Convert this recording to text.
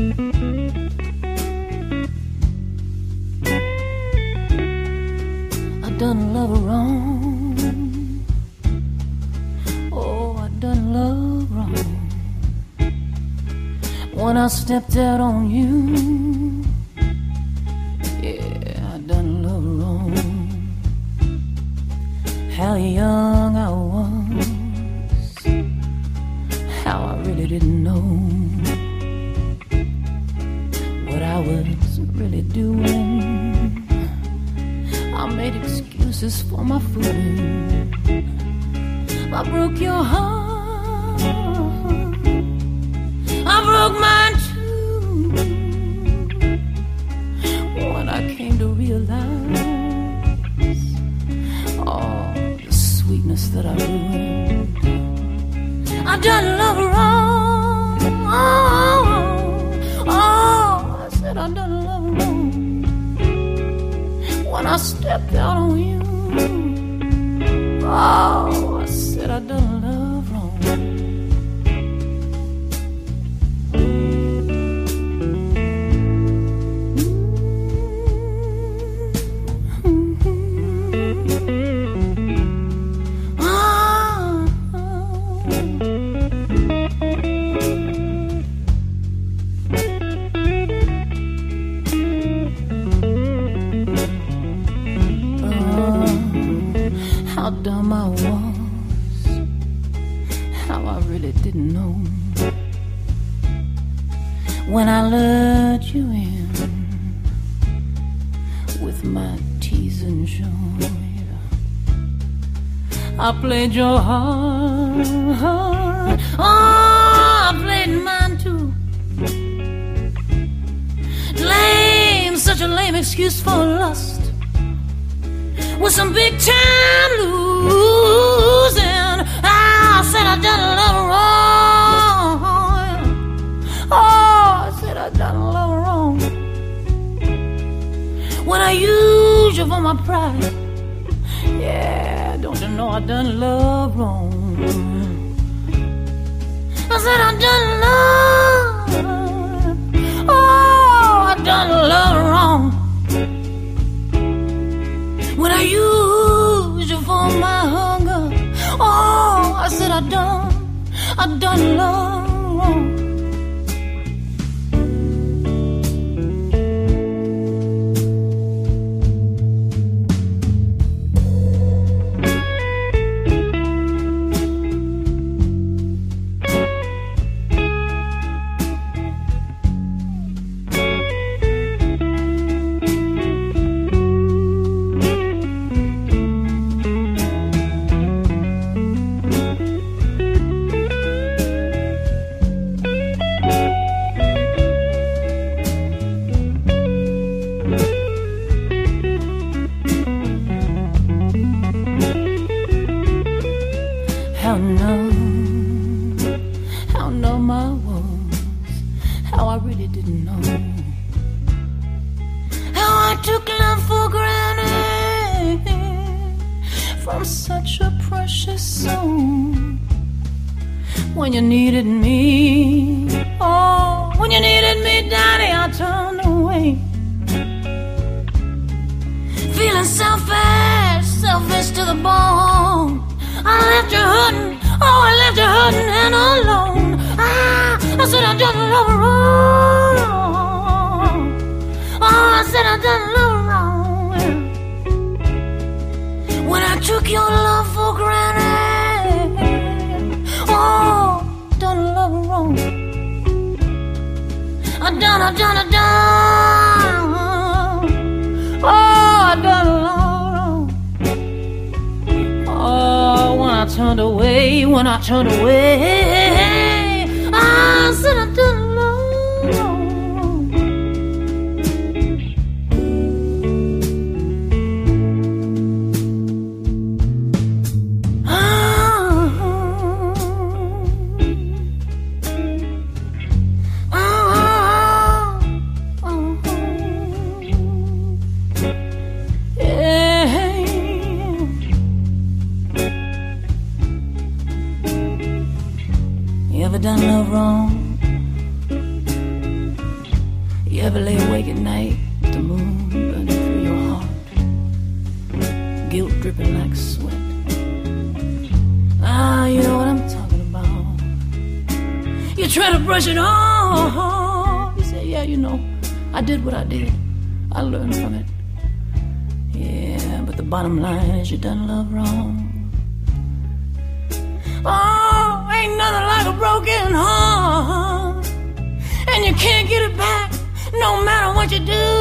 I done love her wrong. Oh, I done love wrong. When I stepped out on you, yeah, I done love her wrong. How young I was, how I really didn't know. Really doing. I made excuses for my fooling. I broke your heart. I broke mine too. When I came to realize all the sweetness that I ruined, I done love wrong. I stepped out on you. How I really didn't know. When I let you in with my teasing joy, I played your heart, oh, I played mine too. Lame, such a lame excuse for lust with some big time losing. You for my pride, yeah, don't you know I done love wrong? I said I done How numb, how numb I was, how I really didn't know. How I took love for granted from such a precious soul. When you needed me, oh, when you needed me, Daddy, I turned away. Feeling selfish, selfish to the bone. I left you hurting, oh, I left you hurting and alone. Ah, I said I done love wrong. Oh, I said I done love wrong. When I took your love for granted, oh, done love wrong. I done, I done, I done. When I turn away, done love wrong? You ever lay awake at night, the moon burning through your heart? Guilt dripping like sweat. Ah, you know what I'm talking about. You try to brush it off. You say, yeah, you know, I did what I did. I learned from it. Yeah, but the bottom line is you done love wrong. You do.